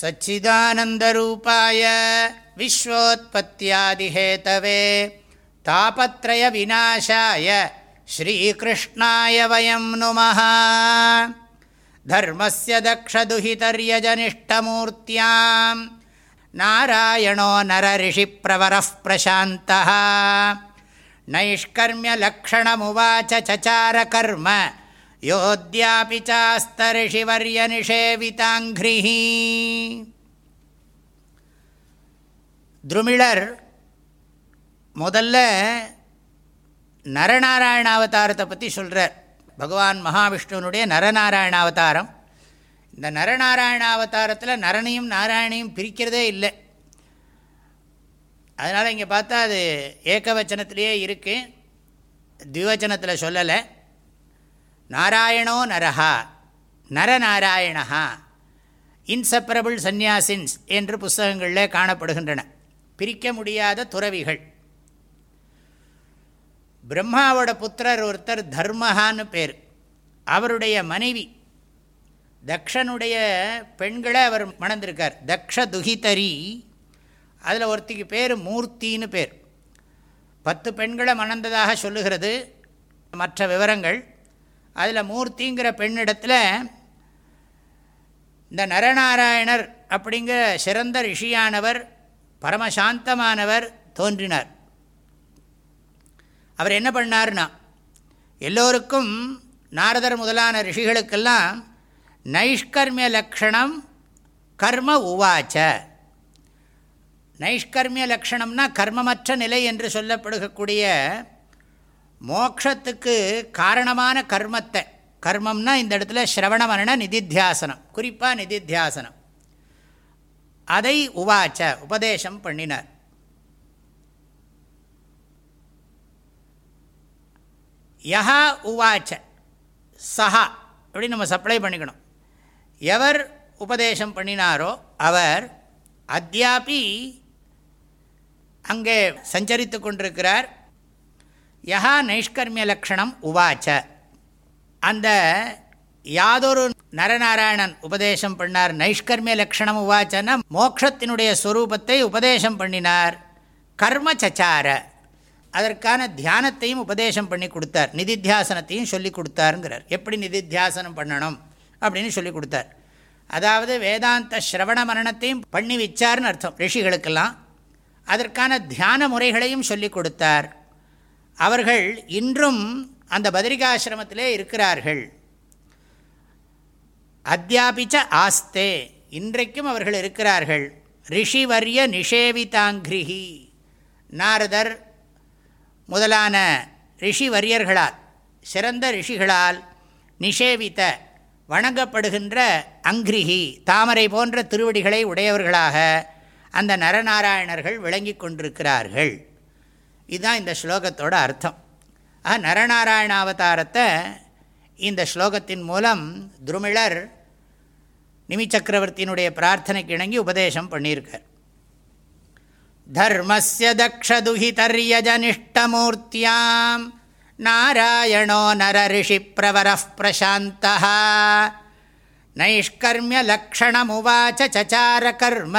सच्चिदानन्दरूपाय विश्वोत्पत्त्यादिहेतवे तापत्रयविनाशाय श्रीकृष्णाय वयं नुमः। धर्मस्य दक्षदुहितर्यजनिष्ठमूर्त्यां नारायणो नरऋषिप्रवरः प्रशान्तः। नैष्कर्म्यलक्षणमुवाच चचारकर्म योऽद्यापि चास्तर्षिवर्यनिषेविताङ्घ्रिः துருமிழர் முதல்ல நரநாராயண அவதாரத்தை பற்றி சொல்கிறார் பகவான் மகாவிஷ்ணுவனுடைய நரநாராயண அவதாரம் இந்த நரநாராயண அவதாரத்தில் நரனையும் நாராயணையும் பிரிக்கிறதே இல்லை அதனால் இங்கே பார்த்தா அது ஏகவச்சனத்திலேயே இருக்குது திவச்சனத்தில் சொல்லலை நாராயணோ நரஹா நரநாராயணா இன்செப்பரபிள் சந்நியாசின்ஸ் என்று புஸ்தகங்களில் காணப்படுகின்றன. பிரிக்க முடியாத துறவிகள். பிரம்மாவோட புத்திரர் ஒருத்தர் தர்மஹான்னு பேர். அவருடைய மனைவி தக்ஷனுடைய பெண்களை அவர் மணந்திருக்கார். தக்ஷ துகிதரி அதில் ஒருத்திக்கு பேர் மூர்த்தின்னு பேர். பத்து பெண்களை மணந்ததாக சொல்லுகிறது. மற்ற விவரங்கள் அதில் மூர்த்திங்கிற பெண்ணிடத்தில் இந்த நரநாராயணர் அப்படிங்கிற சிறந்த ரிஷியானவர் பரமசாந்தமானவர் தோன்றினார். அவர் என்ன பண்ணார்னா எல்லோருக்கும் நாரதர் முதலான ரிஷிகளுக்கெல்லாம் நைஷ்கர்மிய லக்ஷணம் கர்ம உவாச்ச. நைஷ்கர்மிய லக்ஷணம்னா கர்மமற்ற நிலை என்று சொல்லப்படுகக்கூடிய மோக்ஷத்துக்கு காரணமான கர்மத்தை. கர்மம்னா இந்த இடத்துல ஸ்ரவண மரண நிதித்தியாசனம். குறிப்பாக நிதித்தியாசனம். அதை உவாச்ச உபதேசம் பண்ணினார். யஹா உவாச்ச சஹா அப்படின்னு நம்ம சப்ளை பண்ணிக்கணும். எவர் உபதேசம் பண்ணினாரோ அவர் அத்தியாபி அங்கே சஞ்சரித்து கொண்டிருக்கிறார். யஹா நைஷ்கர்மிய லக்ஷணம் உவாச்ச. அந்த யாதொரு நரநாராயணன் உபதேசம் பண்ணார். நைஷ்கர்மிய லக்ஷணம் உவாச்சன்னா மோக்ஷத்தினுடைய ஸ்வரூபத்தை உபதேசம் பண்ணினார். கர்ம சச்சார. அதற்கான தியானத்தையும் உபதேசம் பண்ணி கொடுத்தார். நிதித்தியாசனத்தையும் சொல்லி கொடுத்தாருங்கிறார். எப்படி நிதித்தியாசனம் பண்ணணும் அப்படின்னு சொல்லி கொடுத்தார். அதாவது வேதாந்த ஸ்ரவண மரணத்தையும் பண்ணி வச்சார்னு அர்த்தம் ரிஷிகளுக்கெல்லாம். அதற்கான தியான முறைகளையும் சொல்லி கொடுத்தார். அவர்கள் இன்றும் அந்த பதிரிகாசிரமத்திலே இருக்கிறார்கள். அத்தியாபிச்ச ஆஸ்தே இன்றைக்கும் அவர்கள் இருக்கிறார்கள். ரிஷிவர்ய நிஷேவிதாங்கிரிஹி. நாரதர் முதலான ரிஷிவரியர்களால் சிறந்த ரிஷிகளால் நிஷேவித்த வணங்கப்படுகின்ற அங்கிரிஹி தாமரை போன்ற திருவடிகளை உடையவர்களாக அந்த நரநாராயணர்கள் விளங்கி கொண்டிருக்கிறார்கள். இதுதான் இந்த ஸ்லோகத்தோட அர்த்தம். ஆக நரநாராயண அவதாரத்தை இந்த ஸ்லோகத்தின் மூலம் துருமிழர் நிமி சக்கரவர்த்தியினுடைய பிரார்த்தனைக்கு இணங்கி உபதேசம் பண்ணியிருக்கார். தர்மஸ்ய தக்ஷதுஹிதர்யஜனிஷ்டமூர்த்தியாம் நாராயணோ நரரிஷி பிரவர பிரசாந்த நைஷ்கர்மியலக்ஷணமுவாச்ச சச்சார கர்ம